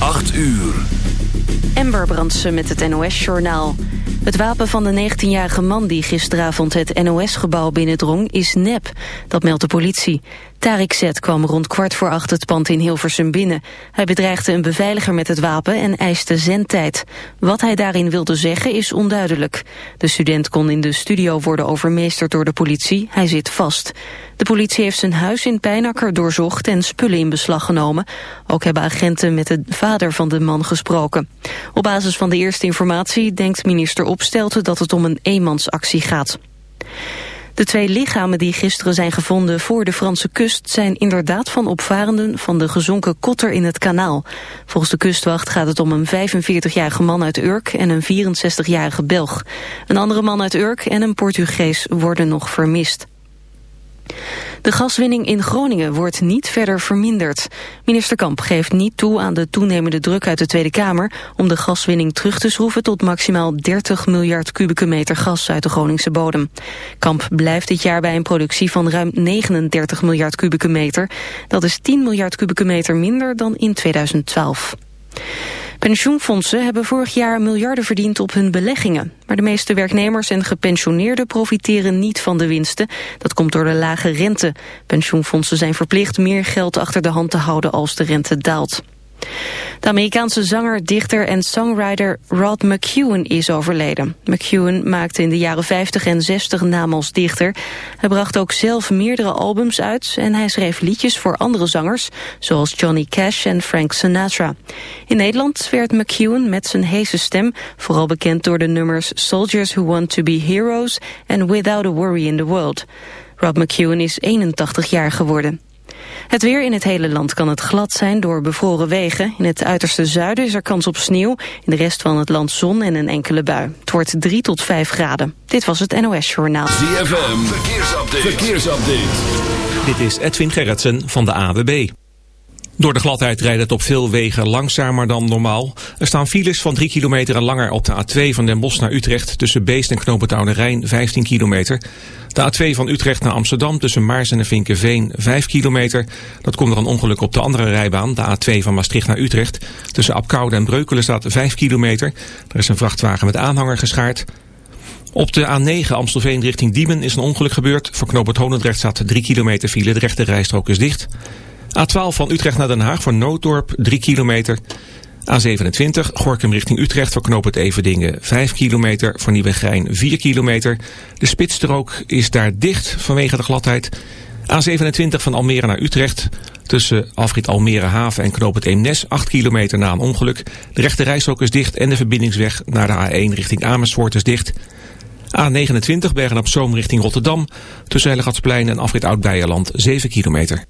8 uur. Ember Brandsen met het NOS-journaal. Het wapen van de 19-jarige man die gisteravond het NOS-gebouw binnendrong is nep. Dat meldt de politie. Tarik Z kwam rond kwart voor acht het pand in Hilversum binnen. Hij bedreigde een beveiliger met het wapen en eiste zendtijd. Wat hij daarin wilde zeggen is onduidelijk. De student kon in de studio worden overmeesterd door de politie. Hij zit vast. De politie heeft zijn huis in Pijnakker doorzocht en spullen in beslag genomen. Ook hebben agenten met de vader van de man gesproken. Op basis van de eerste informatie denkt minister Opstelten dat het om een eenmansactie gaat. De twee lichamen die gisteren zijn gevonden voor de Franse kust... zijn inderdaad van opvarenden van de gezonken kotter in het kanaal. Volgens de kustwacht gaat het om een 45-jarige man uit Urk... en een 64-jarige Belg. Een andere man uit Urk en een Portugees worden nog vermist. De gaswinning in Groningen wordt niet verder verminderd. Minister Kamp geeft niet toe aan de toenemende druk uit de Tweede Kamer... om de gaswinning terug te schroeven tot maximaal 30 miljard kubieke meter gas uit de Groningse bodem. Kamp blijft dit jaar bij een productie van ruim 39 miljard kubieke meter. Dat is 10 miljard kubieke meter minder dan in 2012. Pensioenfondsen hebben vorig jaar miljarden verdiend op hun beleggingen. Maar de meeste werknemers en gepensioneerden profiteren niet van de winsten. Dat komt door de lage rente. Pensioenfondsen zijn verplicht meer geld achter de hand te houden als de rente daalt. De Amerikaanse zanger, dichter en songwriter Rod McEwen is overleden. McEwen maakte in de jaren 50 en 60 naam als dichter. Hij bracht ook zelf meerdere albums uit en hij schreef liedjes voor andere zangers, zoals Johnny Cash en Frank Sinatra. In Nederland werd McEwen met zijn heese stem vooral bekend door de nummers Soldiers Who Want To Be Heroes en Without a Worry in the World. Rod McEwen is 81 jaar geworden. Het weer in het hele land kan het glad zijn door bevroren wegen. In het uiterste zuiden is er kans op sneeuw. In de rest van het land zon en een enkele bui. Het wordt 3 tot 5 graden. Dit was het NOS Journaal. ZFM, verkeersupdate. verkeersupdate. Dit is Edwin Gerritsen van de AWB. Door de gladheid rijdt het op veel wegen langzamer dan normaal. Er staan files van 3 kilometer en langer op de A2 van Den Bosch naar Utrecht... tussen Beest en Knopen Rijn 15 kilometer. De A2 van Utrecht naar Amsterdam tussen Maars en Vinkenveen 5 kilometer. Dat komt door een ongeluk op de andere rijbaan, de A2 van Maastricht naar Utrecht. Tussen Apkoude en Breukelen staat 5 kilometer. Er is een vrachtwagen met aanhanger geschaard. Op de A9 Amstelveen richting Diemen is een ongeluk gebeurd. Voor knooppunt Honendrecht staat 3 kilometer file. De rechte rijstrook is dicht. A12 van Utrecht naar Den Haag voor Nooddorp 3 kilometer. A27 Gorkum richting Utrecht voor knooppunt Everdingen 5 kilometer. Voor Nieuwegein 4 kilometer. De spitsstrook is daar dicht vanwege de gladheid. A27 van Almere naar Utrecht. Tussen afrit Almere Haven en knooppunt Eemnes 8 kilometer na een ongeluk. De rechte rijstrook is dicht en de verbindingsweg naar de A1 richting Amersfoort is dicht. A29 Bergen op Zoom richting Rotterdam. Tussen Hellegatsplein en afrit Oud-Beijerland 7 kilometer.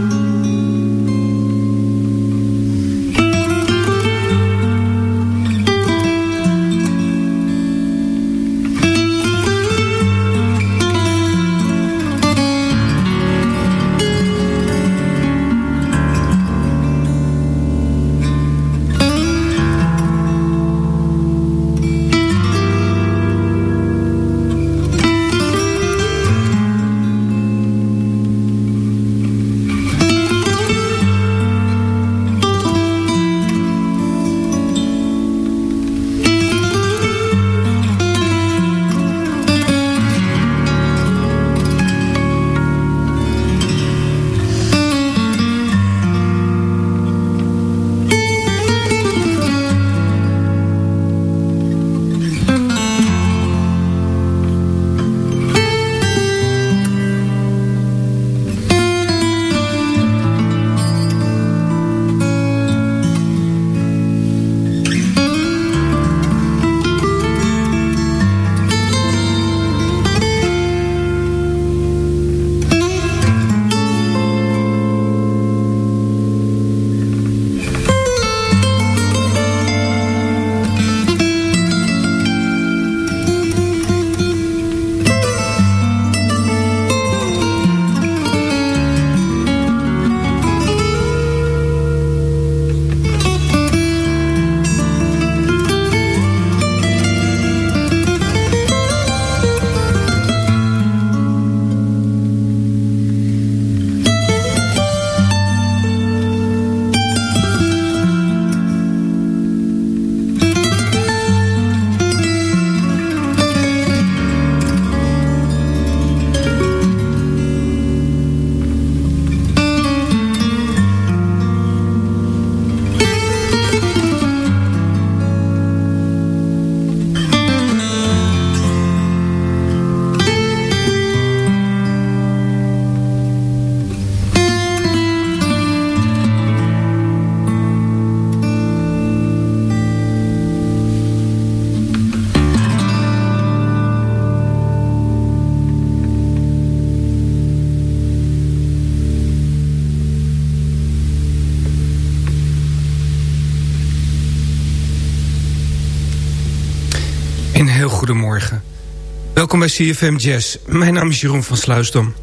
Welkom bij CFM Jazz. Mijn naam is Jeroen van Sluisdom.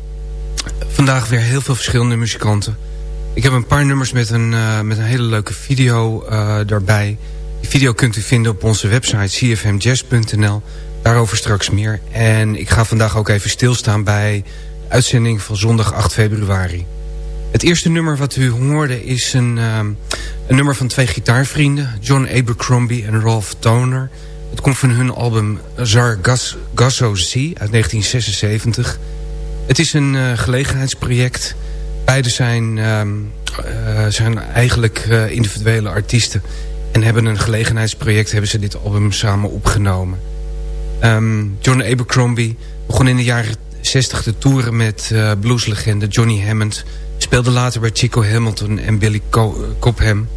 Vandaag weer heel veel verschillende muzikanten. Ik heb een paar nummers met een, uh, met een hele leuke video uh, daarbij. Die video kunt u vinden op onze website cfmjazz.nl. Daarover straks meer. En ik ga vandaag ook even stilstaan bij de uitzending van zondag 8 februari. Het eerste nummer wat u hoorde is een, uh, een nummer van twee gitaarvrienden. John Abercrombie en Rolf Toner... Het komt van hun album Zargasso Z uit 1976. Het is een uh, gelegenheidsproject. Beide zijn, uh, uh, zijn eigenlijk eh, individuele artiesten. En hebben een gelegenheidsproject, hebben ze dit album samen opgenomen. Um, John Abercrombie begon in de jaren 60 te toeren met blueslegende Johnny Hammond. Speelde later bij Chico Hamilton en Billy Co Cobham.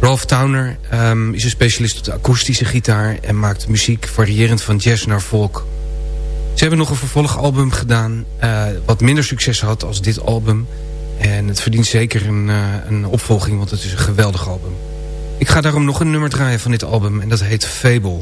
Ralph Towner um, is een specialist op de akoestische gitaar... en maakt muziek variërend van jazz naar folk. Ze hebben nog een vervolgalbum gedaan... Uh, wat minder succes had als dit album. En het verdient zeker een, uh, een opvolging, want het is een geweldig album. Ik ga daarom nog een nummer draaien van dit album... en dat heet Fable.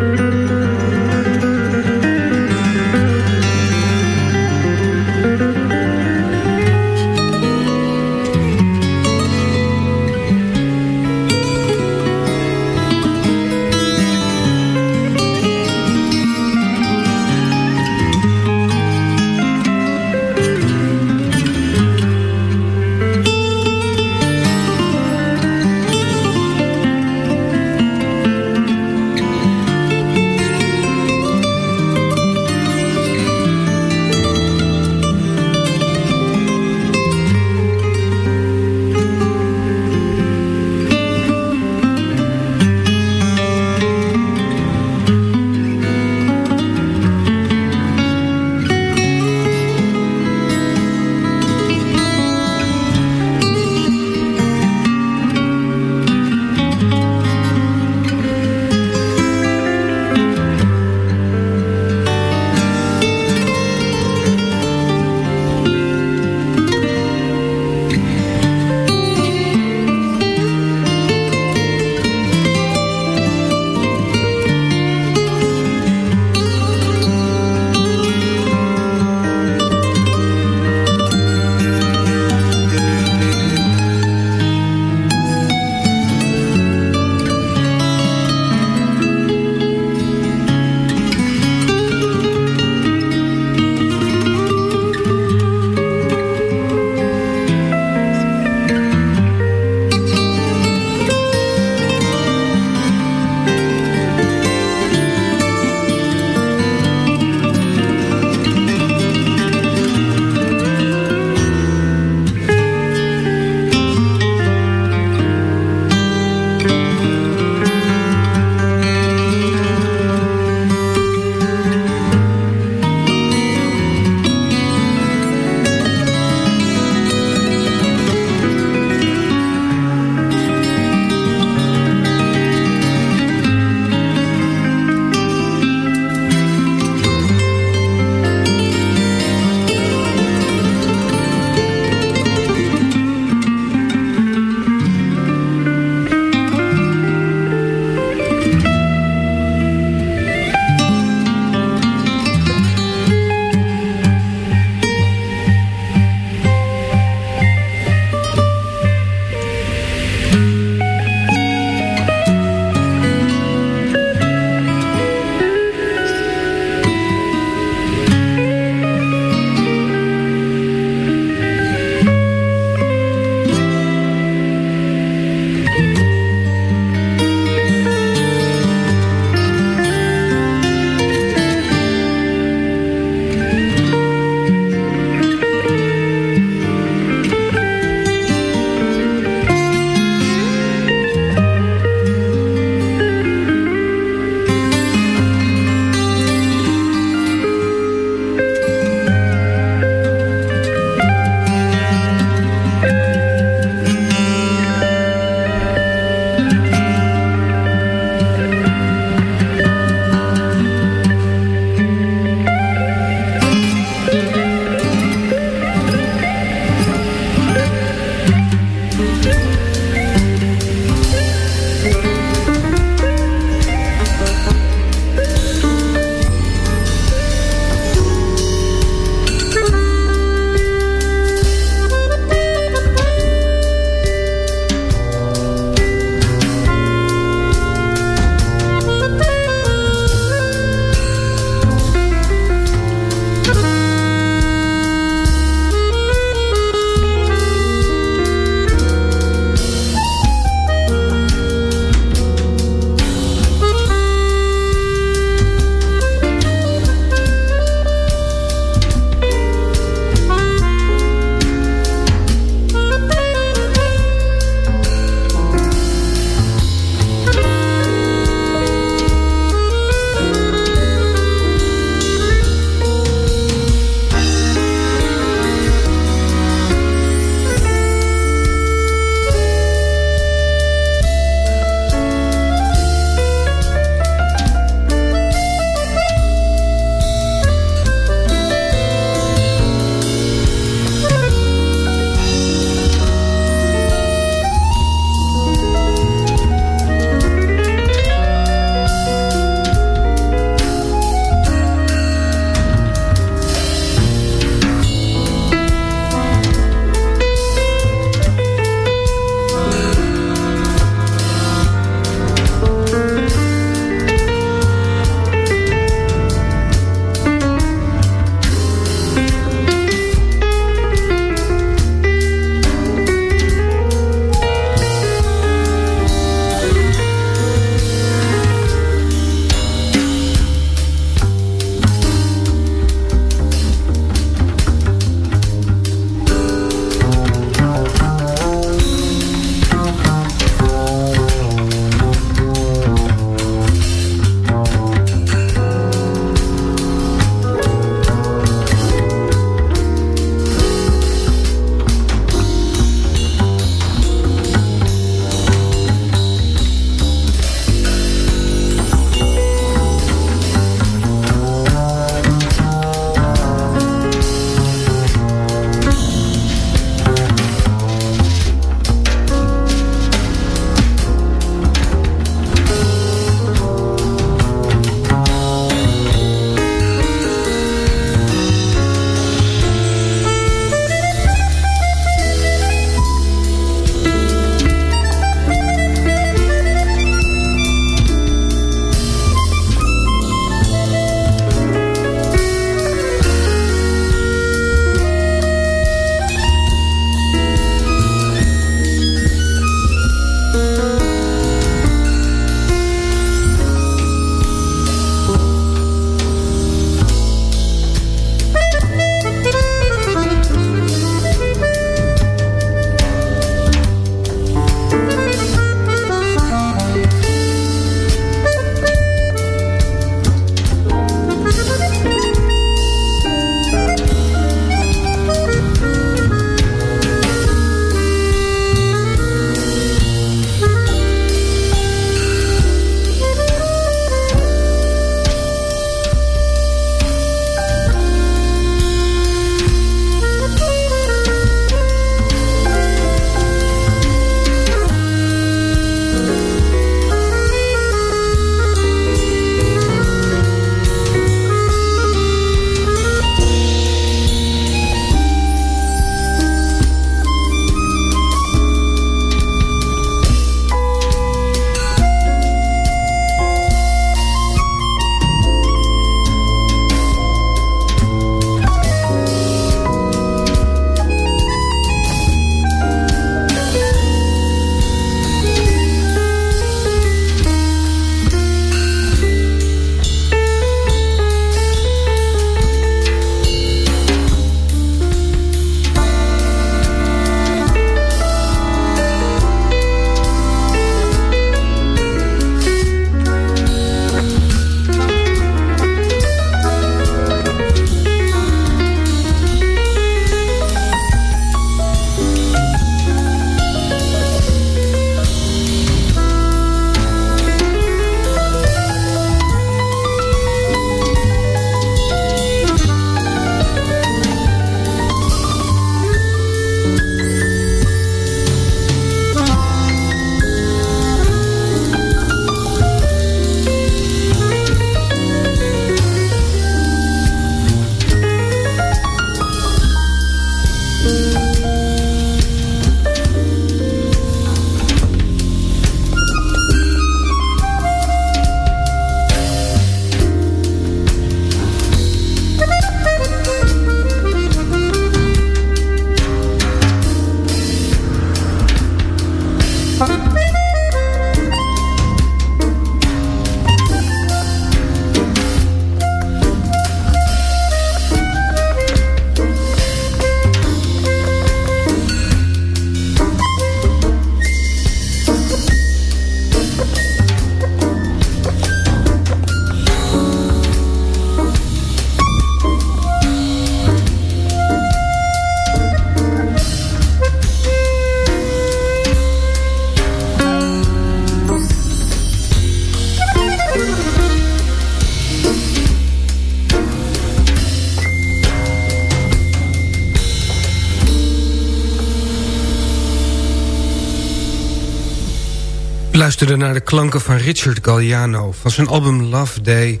Luisterde naar de klanken van Richard Galliano... van zijn album Love Day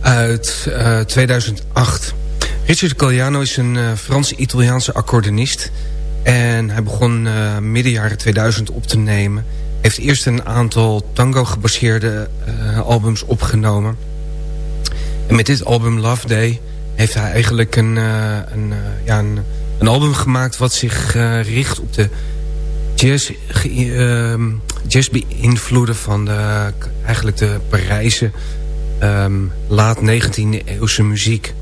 uit uh, eh, 2008. Richard Galliano is een uh, Frans-Italiaanse accordeonist... en hij begon uh, midden jaren 2000 op te nemen. heeft eerst een aantal tango-gebaseerde albums opgenomen. En met dit album Love Day heeft hij eigenlijk een, een, ja, een, een, album gemaakt... wat zich richt op de jazz, jazz-invloeden van de, eigenlijk de Parijse um, laat 19e eeuwse muziek.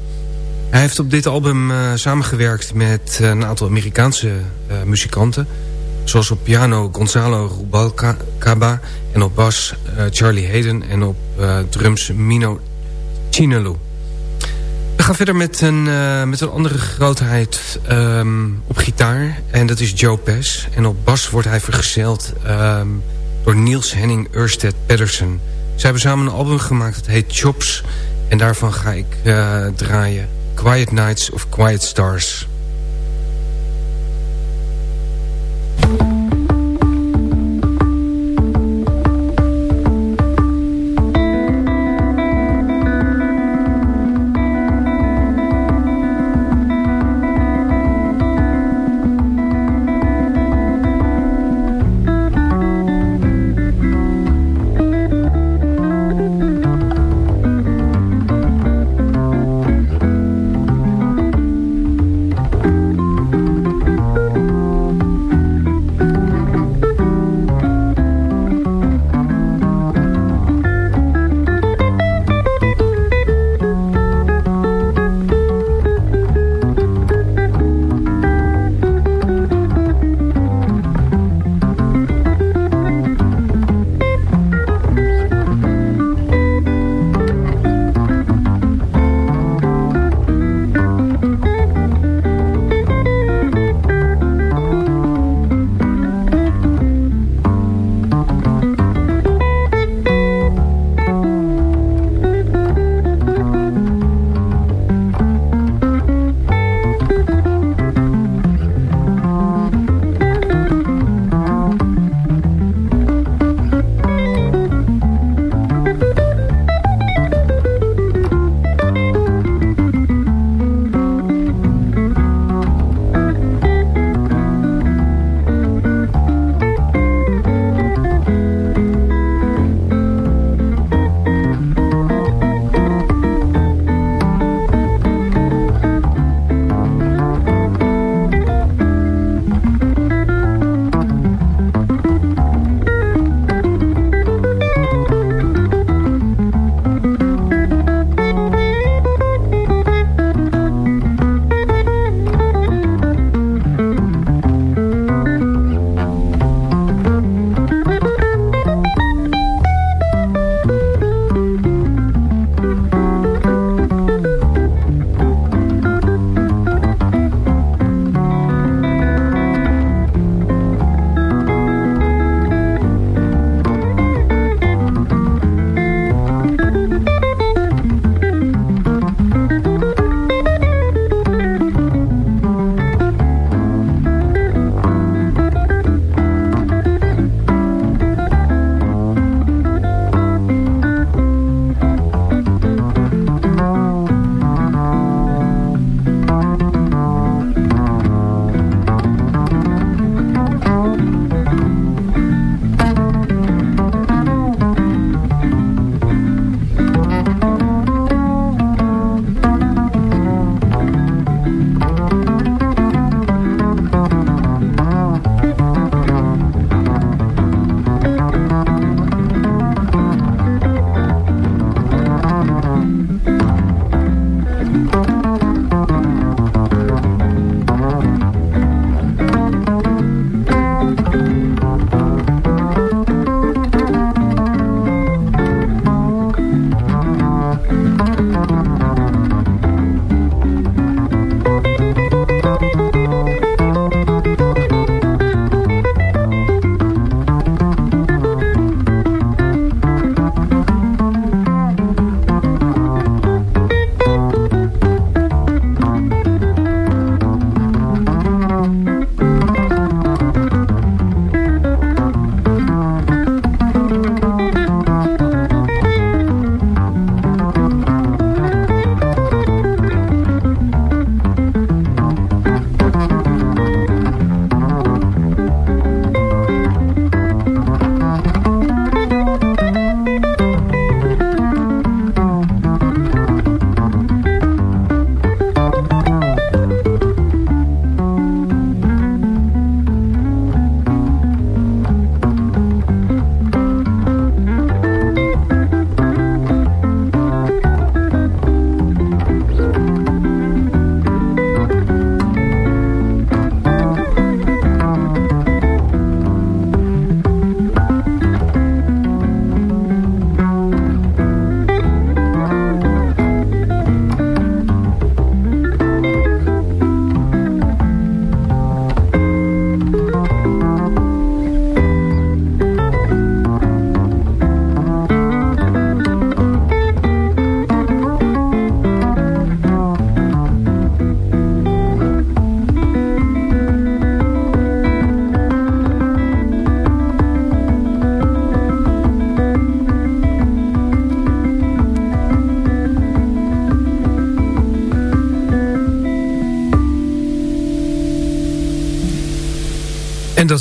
Hij heeft op dit album uh, samengewerkt met een aantal Amerikaanse uh, muzikanten. Zoals op piano Gonzalo Rubalcaba en op bas Charlie Hayden en op drums Mino Chinelu. Gaan verder met een, uh, met een andere grootheid um, op gitaar. En dat is Joe Pass. En op bas wordt hij vergezeld um, door Niels Henning Ørsted Pedersen. Ze hebben samen een album gemaakt dat heet Chops. En daarvan ga ik uh, draaien Quiet Nights of Quiet Stars.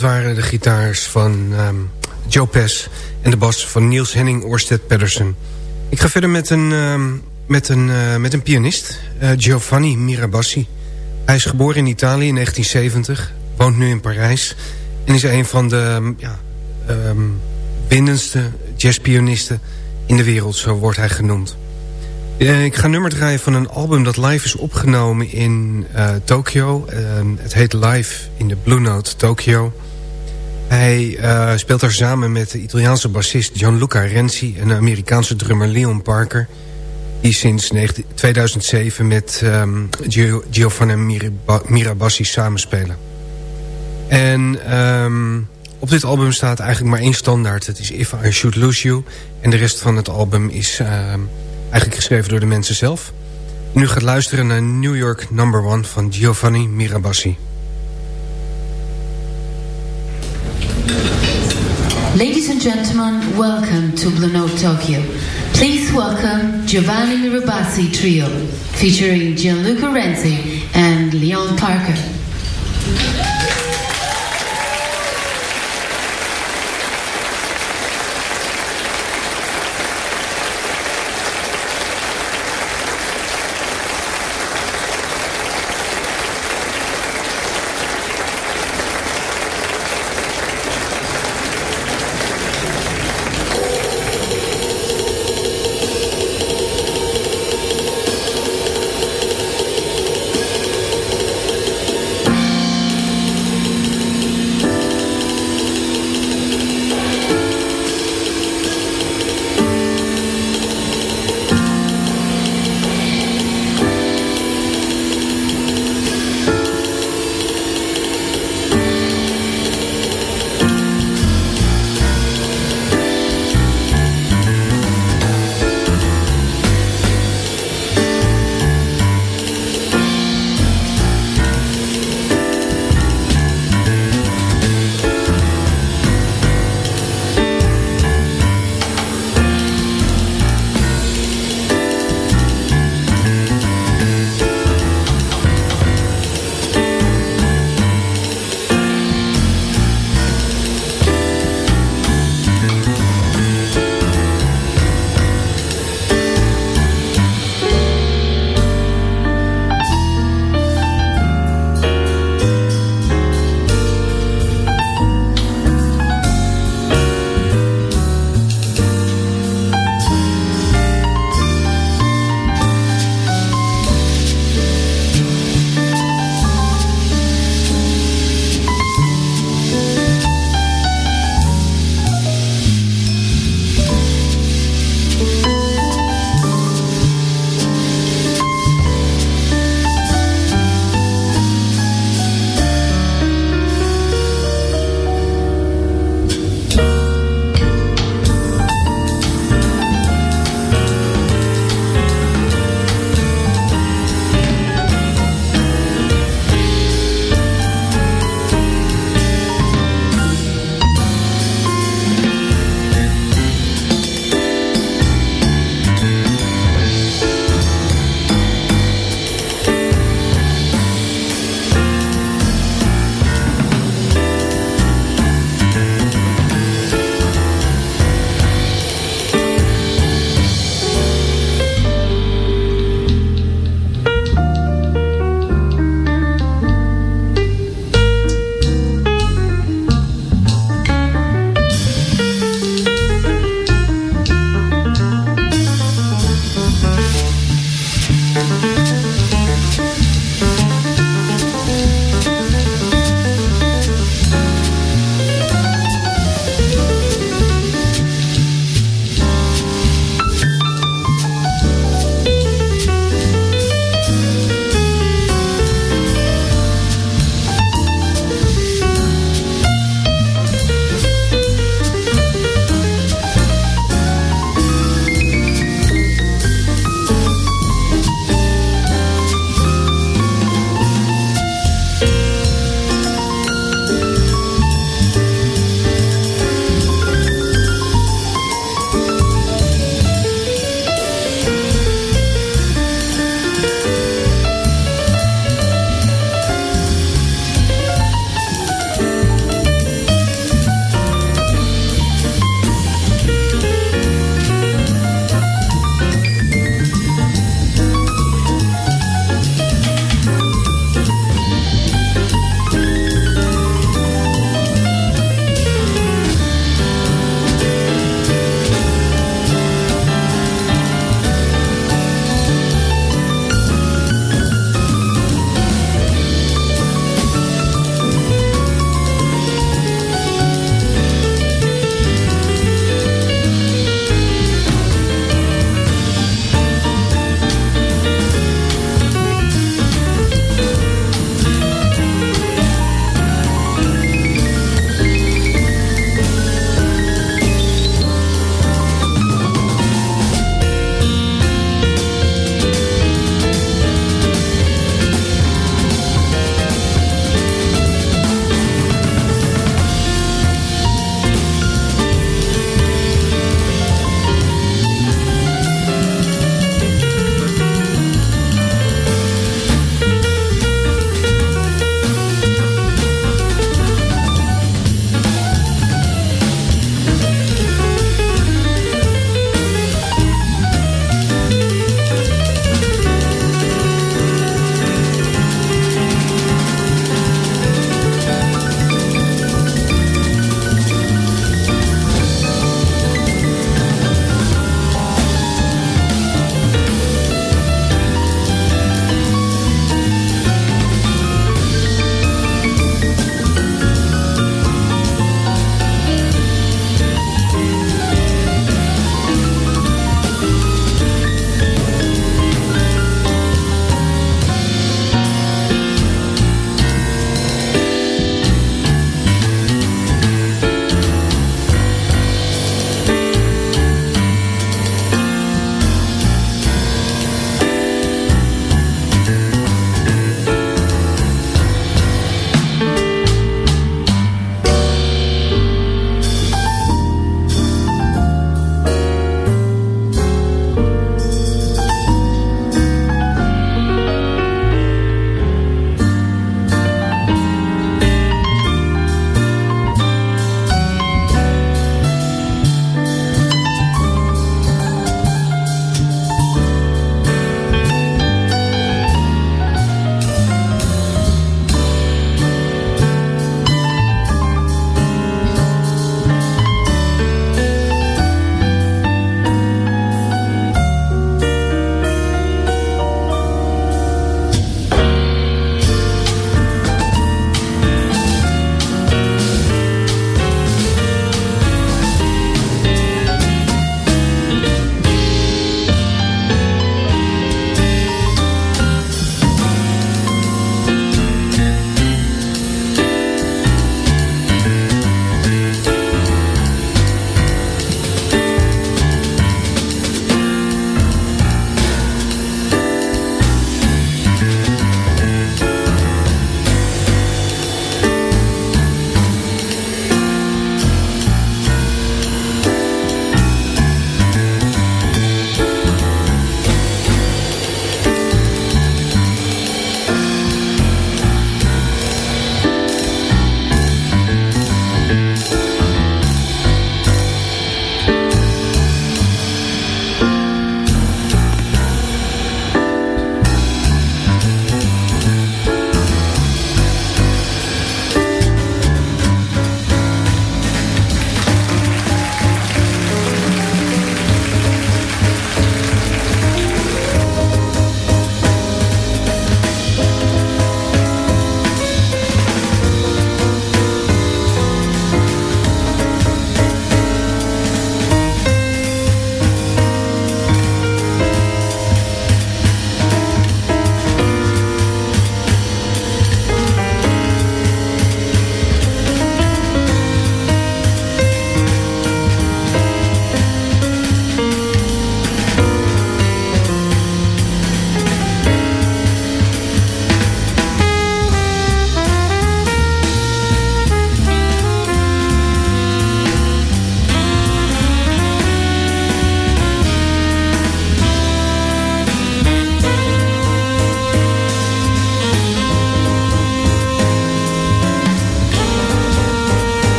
Dat waren de gitaars van um, Joe Pes en de bas van Niels Henning Orsted Pedersen. Ik ga verder met een, um, met een, uh, met een pianist, uh, Giovanni Mirabassi. Hij is geboren in Italië in 1970, woont nu in Parijs... en is een van de um, ja, winnendste jazzpianisten in de wereld, zo wordt hij genoemd. Uh, ik ga nummer draaien van een album dat live is opgenomen in uh, Tokyo. Uh, het heet Live in de Blue Note Tokyo. Hij uh, speelt daar samen met de Italiaanse bassist Gianluca Renzi... en de Amerikaanse drummer Leon Parker... die sinds 19, 2007 met um, Giovanni Mirabassi samenspelen. En um, op dit album staat eigenlijk maar één standaard. Het is If I Should Lose You. En de rest van het album is... Uh, Eigenlijk geschreven door de mensen zelf. Nu gaat luisteren naar New York Number One van Giovanni Mirabassi. And gentlemen, welcome to Blue Note Tokyo. Please welcome Giovanni Mirabassi Trio, featuring Gianluca Renzi and Leon Parker.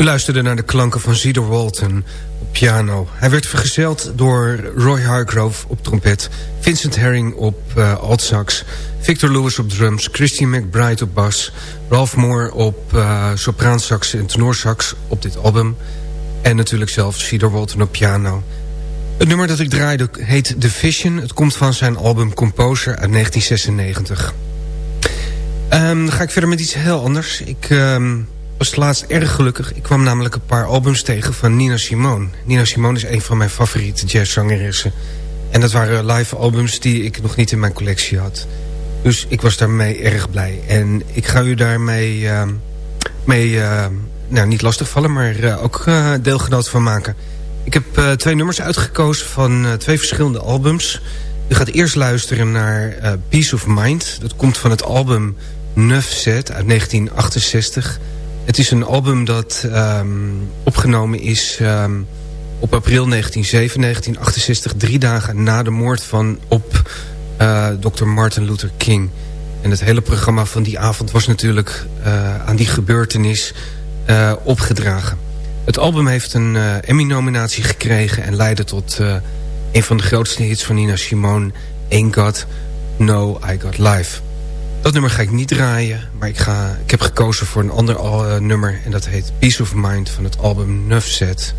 U luisterde naar de klanken van Cedar Walton op piano. Hij werd vergezeld door Roy Hargrove op trompet... Vincent Herring op uh, altsax... Victor Lewis op drums... Christine McBride op bas... Ralph Moore op uh, sopraansax en tenorsax op dit album... en natuurlijk zelf Cedar Walton op piano... Het nummer dat ik draaide heet The Vision. Het komt van zijn album Composer uit 1996. Um, dan ga ik verder met iets heel anders. Ik um, was laatst erg gelukkig. Ik kwam namelijk een paar albums tegen van Nina Simone. Nina Simone is een van mijn favoriete jazzzangeressen. En dat waren live albums die ik nog niet in mijn collectie had. Dus ik was daarmee erg blij. En ik ga u daarmee uh, mee, uh, nou, niet lastigvallen, maar uh, ook uh, deelgenoot van maken. Ik heb uh, twee nummers uitgekozen van twee verschillende albums. U gaat eerst luisteren naar Peace of Mind. Dat komt van het album Neuf Set uit 1968. Het is een album dat um, opgenomen is um, op april 1907, 1968... drie dagen na de moord van op uh, Dr. Martin Luther King. En het hele programma van die avond was natuurlijk uh, aan die gebeurtenis uh, opgedragen. Het album heeft een Emmy-nominatie gekregen... en leidde tot een van de grootste hits van Nina Simone... Ain't God, No, I Got Life. Dat nummer ga ik niet draaien, maar ik, ga, ik heb gekozen voor een ander uh, nummer... en dat heet Peace of Mind van het album Nuff Set.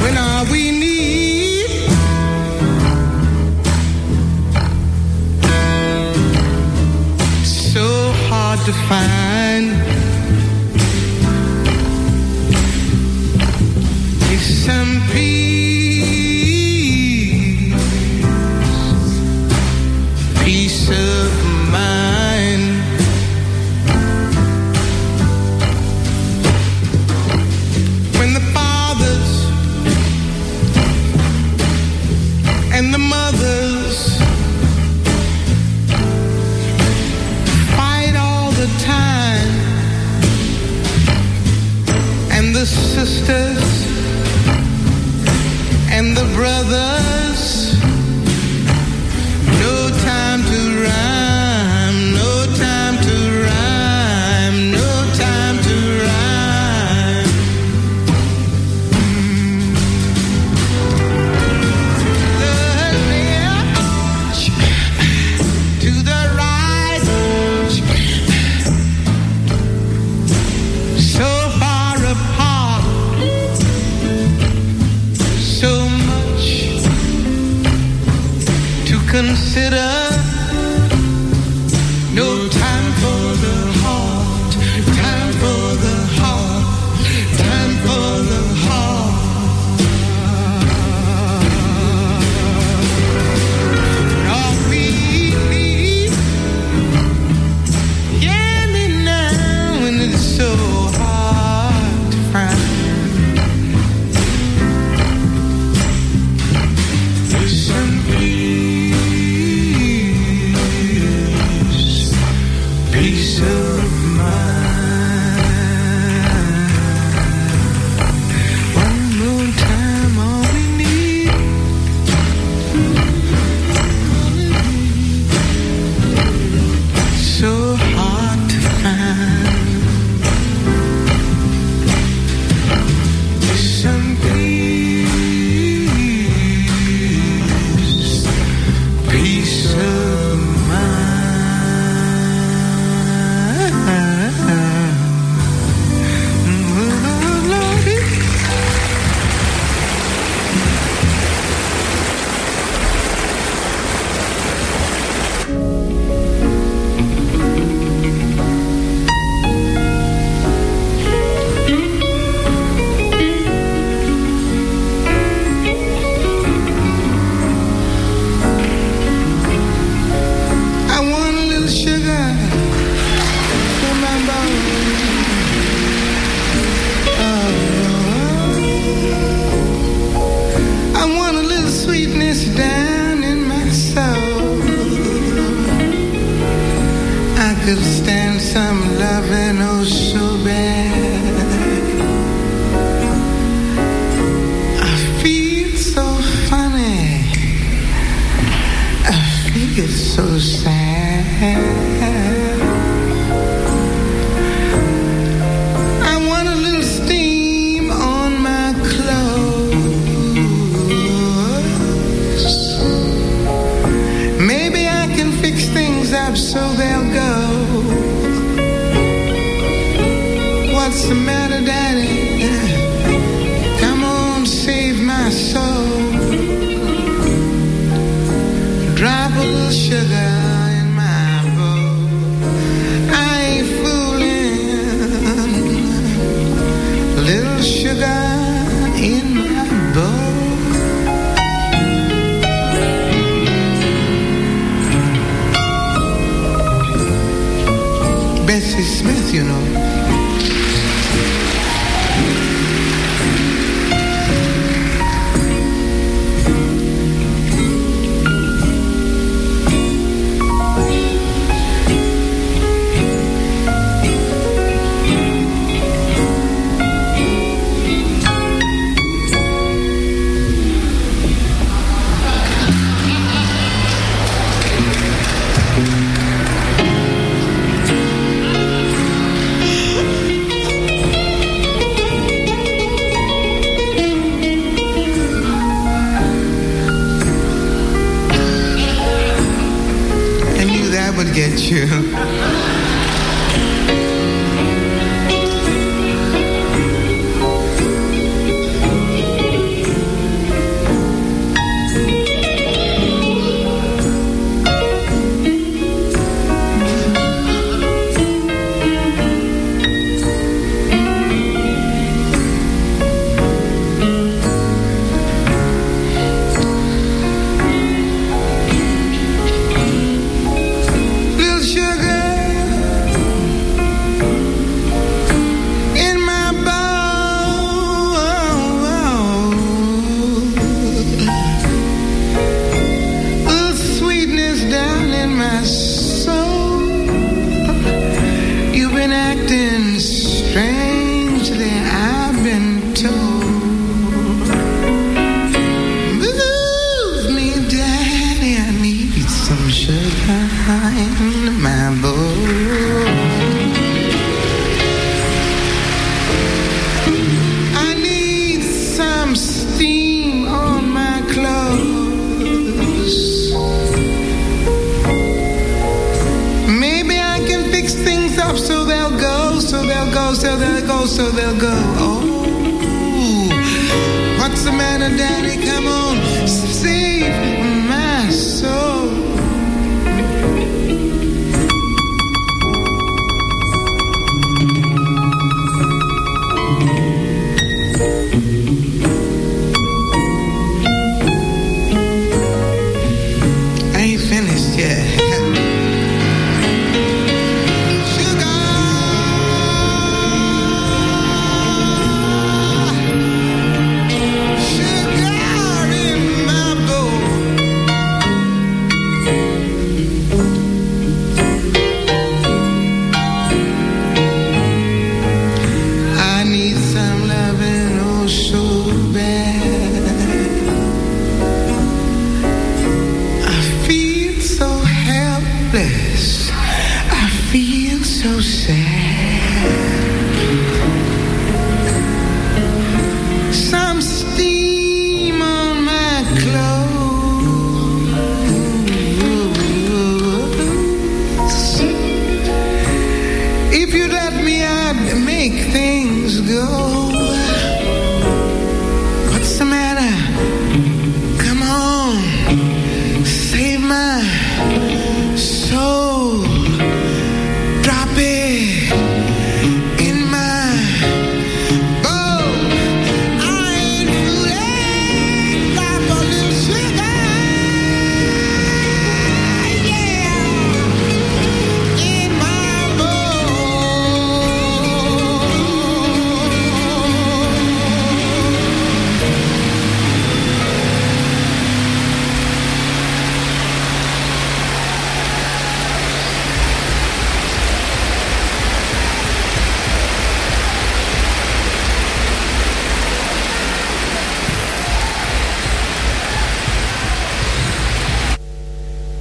When are we need So hard to find When the fathers and the mothers fight all the time, and the sisters and the brothers.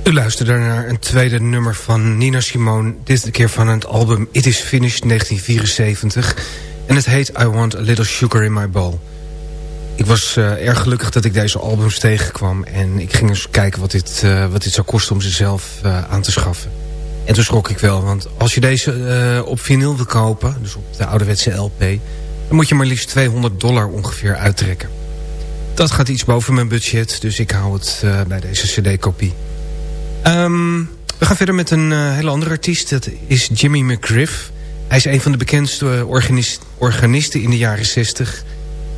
U luisterde naar een tweede nummer van Nina Simone. Dit keer van het album It Is Finished 1974. En het heet I Want A Little Sugar In My Bowl. Ik was eh, erg gelukkig dat ik deze albums tegenkwam. En ik ging eens kijken wat dit, eh, wat dit zou kosten om ze zelf eh, aan te schaffen. En toen schrok ik wel, want als je deze op vinyl wil kopen... dus op de ouderwetse LP... dan moet je maar liefst 200 dollar ongeveer uittrekken. Dat gaat iets boven mijn budget, dus ik hou het bij deze cd-kopie. Um, we gaan verder met een uh, hele andere artiest, dat is Jimmy McGriff. Hij is een van de bekendste organist, organisten in de jaren 60...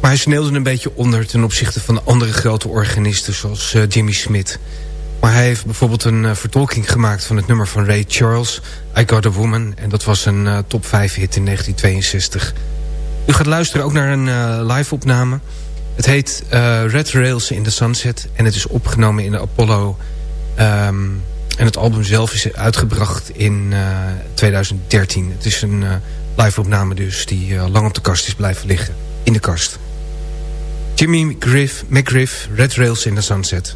Maar hij sneeuwde een beetje onder ten opzichte van andere grote organisten zoals uh, Jimmy Smith. Maar hij heeft bijvoorbeeld een vertolking gemaakt van het nummer van Ray Charles, I Got a Woman. En dat was een top 5 hit in 1962. U gaat luisteren ook naar een live opname. Het heet Red Rails in the Sunset en het is opgenomen in de Apollo... Um, en het album zelf is uitgebracht in 2013. Het is een live opname dus die lang op de kast is blijven liggen. In de kast. Jimmy Griff, McGriff, Red Rails in the Sunset.